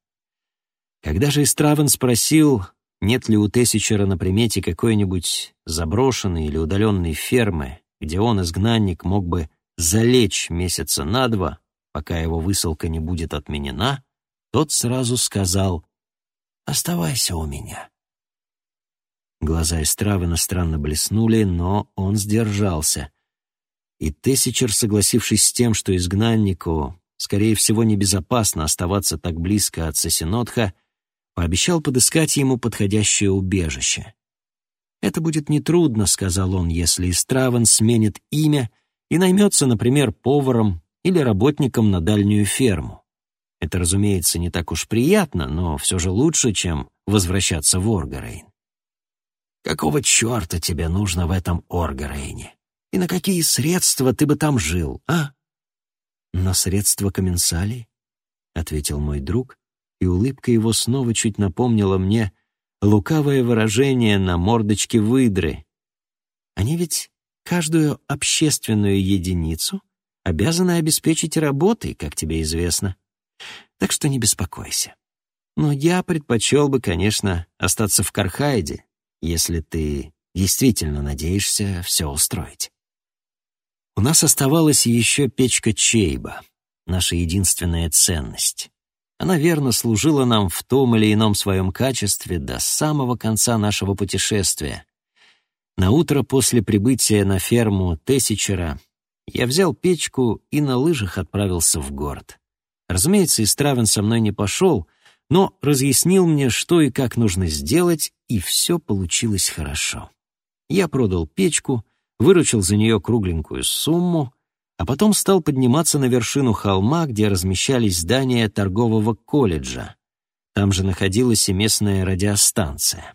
Когда же Истраван спросил, нет ли у Тессичера на примете какой-нибудь заброшенной или удаленной фермы, где он, изгнанник, мог бы залечь месяца на два, пока его высылка не будет отменена, тот сразу сказал «Оставайся у меня». Глаза Истравина странно блеснули, но он сдержался. И Тессичер, согласившись с тем, что изгнаннику, скорее всего, небезопасно оставаться так близко от Сосинотха, пообещал подыскать ему подходящее убежище. «Это будет нетрудно», — сказал он, «если Истраван сменит имя и наймется, например, поваром или работником на дальнюю ферму. Это, разумеется, не так уж приятно, но все же лучше, чем возвращаться в Оргарейн. Какого черта тебе нужно в этом Оргарейне? И на какие средства ты бы там жил, а? На средства комменсалей, — ответил мой друг, и улыбка его снова чуть напомнила мне лукавое выражение на мордочке выдры. Они ведь каждую общественную единицу обязаны обеспечить работой, как тебе известно. Так что не беспокойся. Но я предпочел бы, конечно, остаться в Кархайде, если ты действительно надеешься все устроить. У нас оставалась еще печка Чейба, наша единственная ценность. Она верно служила нам в том или ином своем качестве до самого конца нашего путешествия. На утро после прибытия на ферму Тессичера я взял печку и на лыжах отправился в город. Разумеется, Истравин со мной не пошел, но разъяснил мне, что и как нужно сделать, и все получилось хорошо. Я продал печку, выручил за нее кругленькую сумму, а потом стал подниматься на вершину холма, где размещались здания торгового колледжа. Там же находилась и местная радиостанция.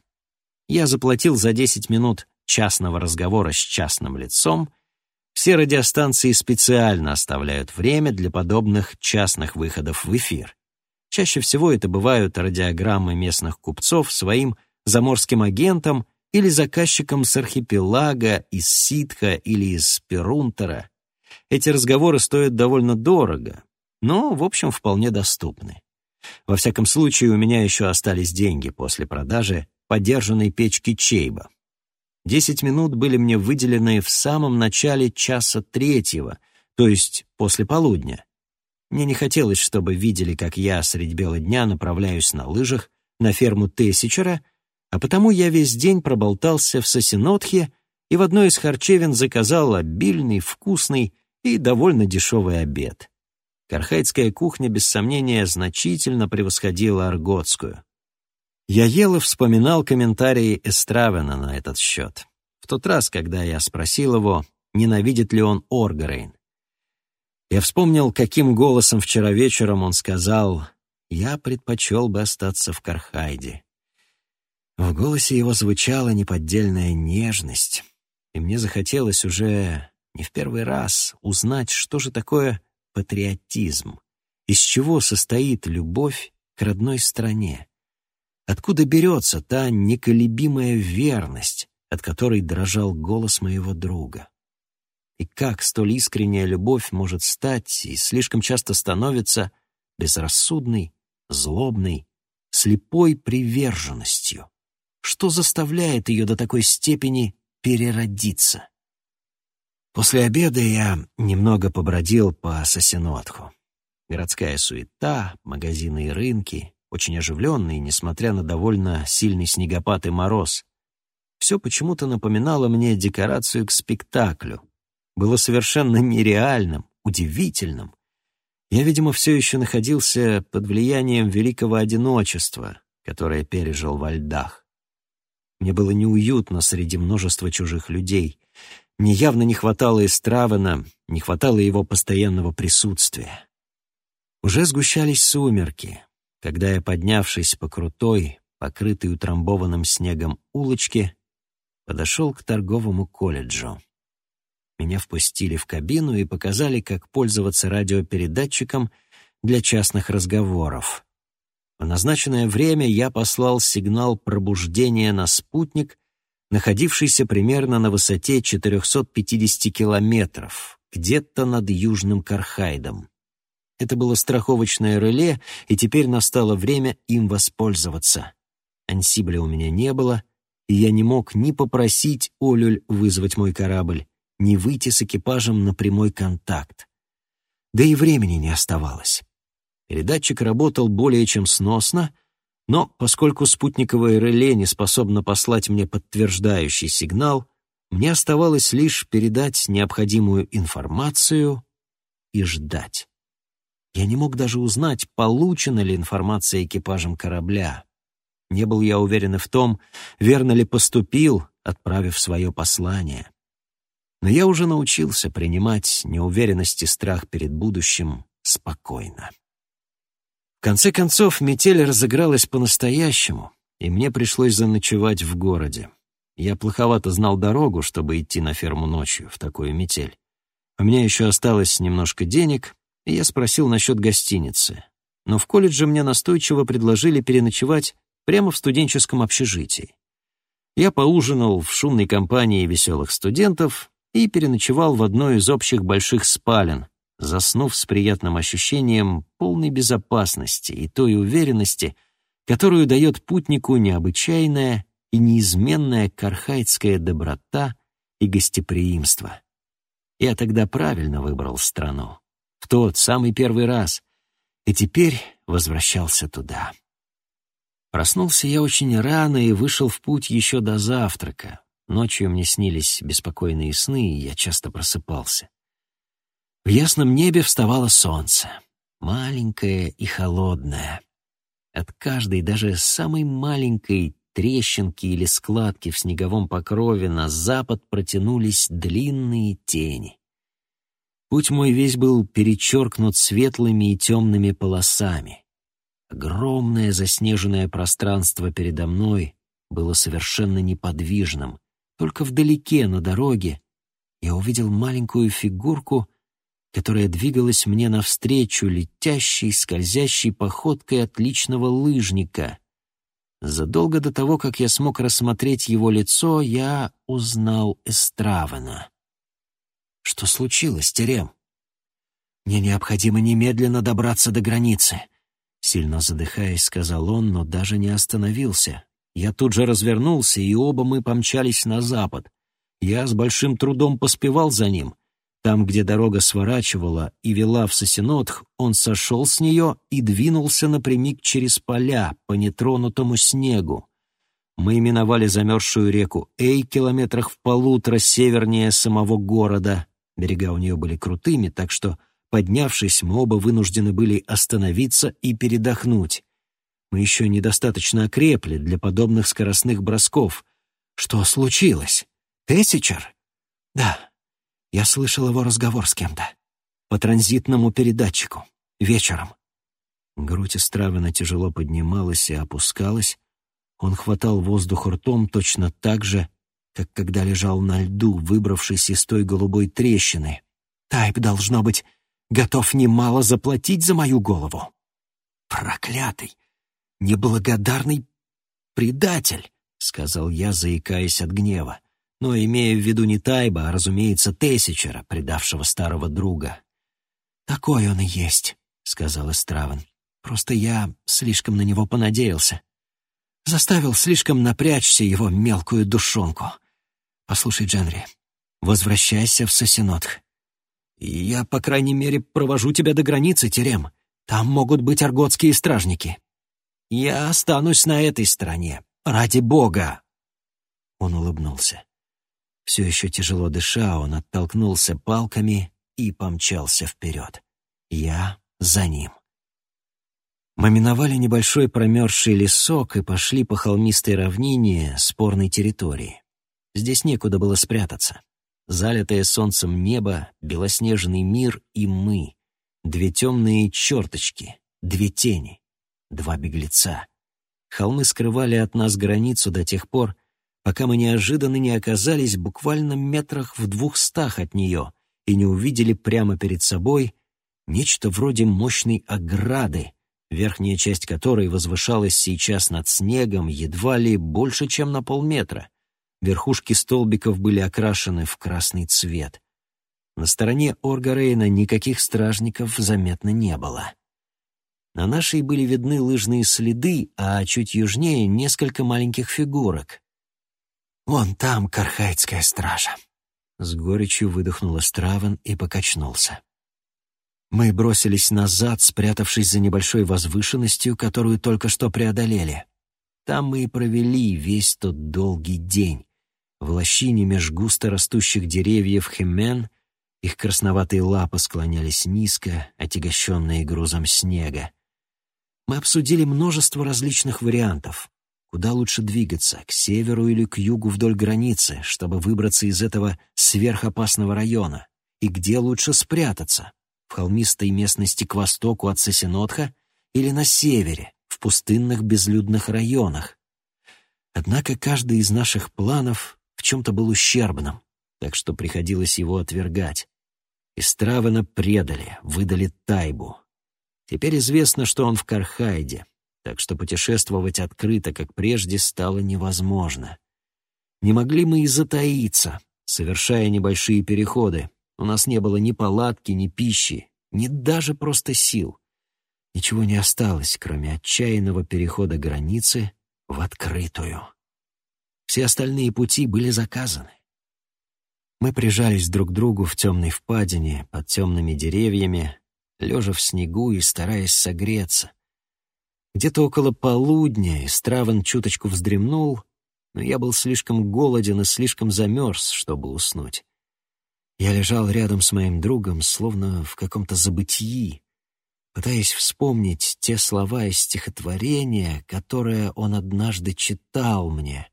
Я заплатил за 10 минут частного разговора с частным лицом, все радиостанции специально оставляют время для подобных частных выходов в эфир. Чаще всего это бывают радиограммы местных купцов своим заморским агентам или заказчикам с архипелага, из Ситха или из Перунтера. Эти разговоры стоят довольно дорого, но, в общем, вполне доступны. Во всяком случае, у меня еще остались деньги после продажи подержанной печки Чейба. Десять минут были мне выделены в самом начале часа третьего, то есть после полудня. Мне не хотелось, чтобы видели, как я средь бела дня направляюсь на лыжах на ферму Тесичера, а потому я весь день проболтался в Сосинотхе и в одной из харчевин заказал обильный, вкусный и довольно дешевый обед. Кархайдская кухня, без сомнения, значительно превосходила арготскую. Я ел и вспоминал комментарии Эстравена на этот счет. В тот раз, когда я спросил его, ненавидит ли он Оргарейн. Я вспомнил, каким голосом вчера вечером он сказал «Я предпочел бы остаться в Кархайде». В голосе его звучала неподдельная нежность, и мне захотелось уже не в первый раз узнать, что же такое патриотизм, из чего состоит любовь к родной стране. Откуда берется та неколебимая верность, от которой дрожал голос моего друга? И как столь искренняя любовь может стать и слишком часто становится безрассудной, злобной, слепой приверженностью? Что заставляет ее до такой степени переродиться? После обеда я немного побродил по Сосинотху. Городская суета, магазины и рынки, очень оживленные, несмотря на довольно сильный снегопад и мороз. Все почему-то напоминало мне декорацию к спектаклю. Было совершенно нереальным, удивительным. Я, видимо, все еще находился под влиянием великого одиночества, которое пережил во льдах. Мне было неуютно среди множества чужих людей. Мне явно не хватало Эстравена, не хватало его постоянного присутствия. Уже сгущались сумерки, когда я, поднявшись по крутой, покрытой утрамбованным снегом улочке, подошел к торговому колледжу. Меня впустили в кабину и показали, как пользоваться радиопередатчиком для частных разговоров. В назначенное время я послал сигнал пробуждения на спутник находившийся примерно на высоте 450 километров, где-то над Южным Кархайдом. Это было страховочное реле, и теперь настало время им воспользоваться. Ансибля у меня не было, и я не мог ни попросить Олюль вызвать мой корабль, ни выйти с экипажем на прямой контакт. Да и времени не оставалось. Передатчик работал более чем сносно — но поскольку спутниковое реле не способно послать мне подтверждающий сигнал, мне оставалось лишь передать необходимую информацию и ждать. Я не мог даже узнать, получена ли информация экипажем корабля. Не был я уверен и в том, верно ли поступил, отправив свое послание. Но я уже научился принимать неуверенность и страх перед будущим спокойно конце концов, метель разыгралась по-настоящему, и мне пришлось заночевать в городе. Я плоховато знал дорогу, чтобы идти на ферму ночью в такую метель. У меня еще осталось немножко денег, я спросил насчет гостиницы. Но в колледже мне настойчиво предложили переночевать прямо в студенческом общежитии. Я поужинал в шумной компании веселых студентов и переночевал в одной из общих больших спален, заснув с приятным ощущением полной безопасности и той уверенности, которую дает путнику необычайная и неизменная кархайдская доброта и гостеприимство. Я тогда правильно выбрал страну, в тот самый первый раз, и теперь возвращался туда. Проснулся я очень рано и вышел в путь еще до завтрака. Ночью мне снились беспокойные сны, и я часто просыпался. В ясном небе вставало солнце, маленькое и холодное. От каждой, даже самой маленькой трещинки или складки в снеговом покрове на запад протянулись длинные тени. Путь мой весь был перечеркнут светлыми и темными полосами. Огромное заснеженное пространство передо мной было совершенно неподвижным, Только вдалеке, на дороге, я увидел маленькую фигурку, которая двигалась мне навстречу летящей, скользящей походкой отличного лыжника. Задолго до того, как я смог рассмотреть его лицо, я узнал Эстравена. «Что случилось, Терем?» «Мне необходимо немедленно добраться до границы», — сильно задыхаясь, сказал он, но даже не остановился. Я тут же развернулся, и оба мы помчались на запад. Я с большим трудом поспевал за ним. Там, где дорога сворачивала и вела в Сосинотх, он сошел с нее и двинулся напрямик через поля по нетронутому снегу. Мы именовали замерзшую реку Эй километрах в полутора севернее самого города. Берега у нее были крутыми, так что, поднявшись, мы оба вынуждены были остановиться и передохнуть. Мы еще недостаточно окрепли для подобных скоростных бросков. Что случилось? Тессичер? Да. Я слышал его разговор с кем-то. По транзитному передатчику. Вечером. Грудь Истравина тяжело поднималась и опускалась. Он хватал воздух ртом точно так же, как когда лежал на льду, выбравшись из той голубой трещины. Тайп, должно быть, готов немало заплатить за мою голову. Проклятый! неблагодарный предатель», — сказал я, заикаясь от гнева, но имея в виду не Тайба, а, разумеется, Тессичера, предавшего старого друга. «Такой он и есть», — сказал Эстравен. «Просто я слишком на него понадеялся. Заставил слишком напрячься его мелкую душонку. Послушай, Дженри, возвращайся в Сосинотх. Я, по крайней мере, провожу тебя до границы, Терем. Там могут быть арготские стражники. Я останусь на этой стороне. Ради бога!» Он улыбнулся. Все еще тяжело дыша, он оттолкнулся палками и помчался вперед. Я за ним. Мы миновали небольшой промерзший лесок и пошли по холмистой равнине спорной территории. Здесь некуда было спрятаться. Залитое солнцем небо, белоснежный мир и мы. Две темные черточки, две тени два беглеца. Холмы скрывали от нас границу до тех пор, пока мы неожиданно не оказались буквально метрах в двухстах от нее и не увидели прямо перед собой нечто вроде мощной ограды, верхняя часть которой возвышалась сейчас над снегом едва ли больше, чем на полметра. Верхушки столбиков были окрашены в красный цвет. На стороне Оргарейна никаких стражников заметно не было. На нашей были видны лыжные следы, а чуть южнее — несколько маленьких фигурок. «Вон там Кархайтская стража!» С горечью выдохнул Стравен и покачнулся. Мы бросились назад, спрятавшись за небольшой возвышенностью, которую только что преодолели. Там мы и провели весь тот долгий день. В лощине меж густо растущих деревьев Хемен их красноватые лапы склонялись низко, отягощенные грузом снега. Мы обсудили множество различных вариантов. Куда лучше двигаться, к северу или к югу вдоль границы, чтобы выбраться из этого сверхопасного района? И где лучше спрятаться? В холмистой местности к востоку от Сосинотха или на севере, в пустынных безлюдных районах? Однако каждый из наших планов чем-то был ущербным, так что приходилось его отвергать. Истравена предали, выдали Тайбу, Теперь известно, что он в Кархайде, так что путешествовать открыто, как прежде, стало невозможно. Не могли мы и затаиться, совершая небольшие переходы. У нас не было ни палатки, ни пищи, ни даже просто сил. Ничего не осталось, кроме отчаянного перехода границы в открытую. Все остальные пути были заказаны. Мы прижались друг к другу в темной впадине, под темными деревьями, лежа в снегу и стараясь согреться. Где-то около полудня Страван чуточку вздремнул, но я был слишком голоден и слишком замерз, чтобы уснуть. Я лежал рядом с моим другом, словно в каком-то забытии, пытаясь вспомнить те слова из стихотворения, которое он однажды читал мне.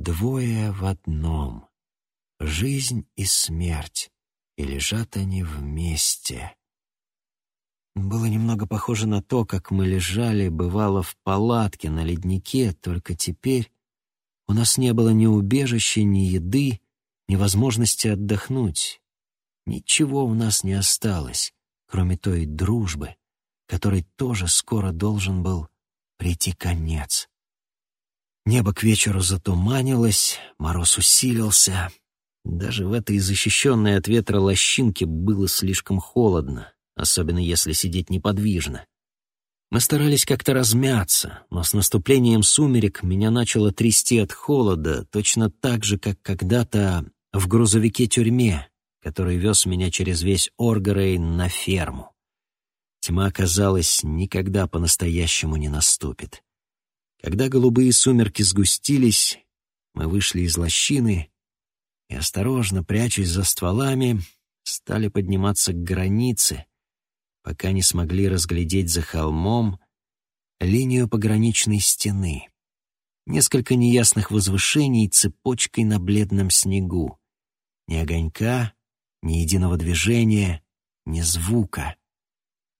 «Двое в одном — жизнь и смерть, и лежат они вместе». Было немного похоже на то, как мы лежали, бывало, в палатке на леднике, только теперь У нас не было ни убежища, ни еды, ни возможности отдохнуть. Ничего у нас не осталось, кроме той дружбы, которой тоже скоро должен был прийти конец. Небо к вечеру затуманилось, мороз усилился. Даже в этой защищенной от ветра лощинке было слишком холодно, особенно если сидеть неподвижно. Мы старались как-то размяться, но с наступлением сумерек меня начало трясти от холода, точно так же, как когда-то в грузовике-тюрьме, который вез меня через весь Оргарейн на ферму. Тьма, казалось, никогда по-настоящему не наступит. Когда голубые сумерки сгустились, мы вышли из лощины и, осторожно прячась за стволами, стали подниматься к границе, пока не смогли разглядеть за холмом линию пограничной стены. Несколько неясных возвышений цепочкой на бледном снегу. Ни огонька, ни единого движения, ни звука.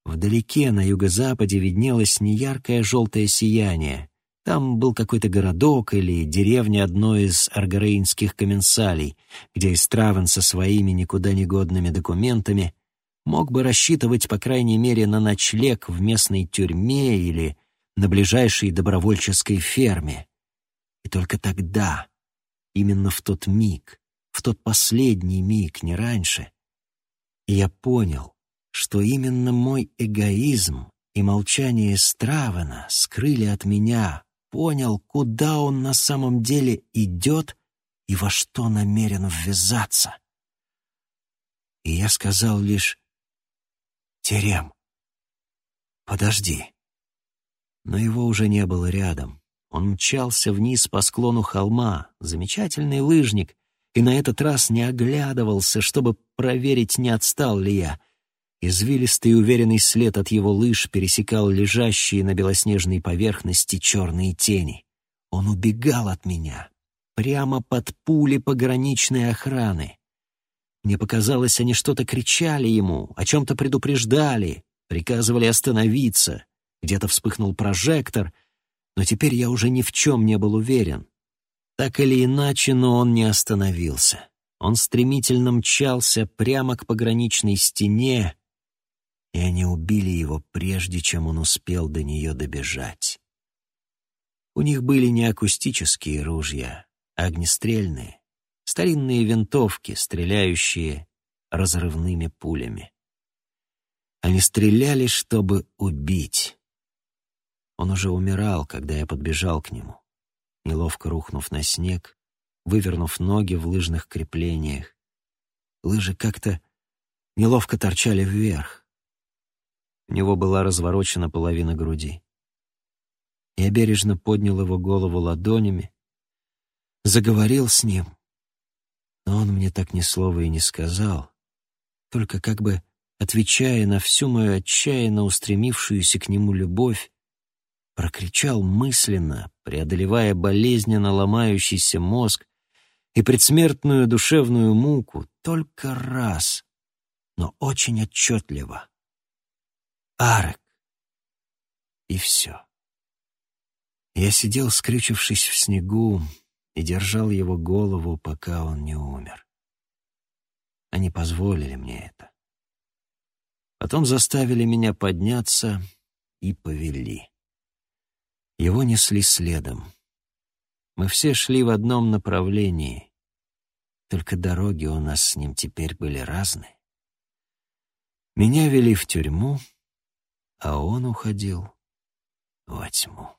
Вдалеке, на юго-западе, виднелось неяркое желтое сияние. Там был какой-то городок или деревня одной из аргарейнских комменсалей, где Истравен со своими никуда не годными документами мог бы рассчитывать, по крайней мере, на ночлег в местной тюрьме или на ближайшей добровольческой ферме. И только тогда, именно в тот миг, в тот последний миг, не раньше, я понял, что именно мой эгоизм и молчание Стравена скрыли от меня, понял, куда он на самом деле идет и во что намерен ввязаться. И я сказал лишь «Терем, подожди». Но его уже не было рядом. Он мчался вниз по склону холма, замечательный лыжник, и на этот раз не оглядывался, чтобы проверить, не отстал ли я. Извилистый уверенный след от его лыж пересекал лежащие на белоснежной поверхности черные тени. Он убегал от меня, прямо под пули пограничной охраны. Мне показалось, они что-то кричали ему, о чем-то предупреждали, приказывали остановиться. Где-то вспыхнул прожектор — но теперь я уже ни в чем не был уверен. Так или иначе, но он не остановился. Он стремительно мчался прямо к пограничной стене, и они убили его, прежде чем он успел до нее добежать. У них были не акустические ружья, а огнестрельные, старинные винтовки, стреляющие разрывными пулями. Они стреляли, чтобы убить. Он уже умирал, когда я подбежал к нему, неловко рухнув на снег, вывернув ноги в лыжных креплениях. Лыжи как-то неловко торчали вверх. У него была разворочена половина груди. Я бережно поднял его голову ладонями, заговорил с ним, но он мне так ни слова и не сказал, только как бы отвечая на всю мою отчаянно устремившуюся к нему любовь, прокричал мысленно, преодолевая болезненно ломающийся мозг и предсмертную душевную муку только раз, но очень отчетливо. Арек. И все. Я сидел, скрючившись в снегу, и держал его голову, пока он не умер. Они позволили мне это. Потом заставили меня подняться и повели. Его несли следом. Мы все шли в одном направлении, только дороги у нас с ним теперь были разные. Меня вели в тюрьму, а он уходил во тьму.